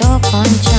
ก็ค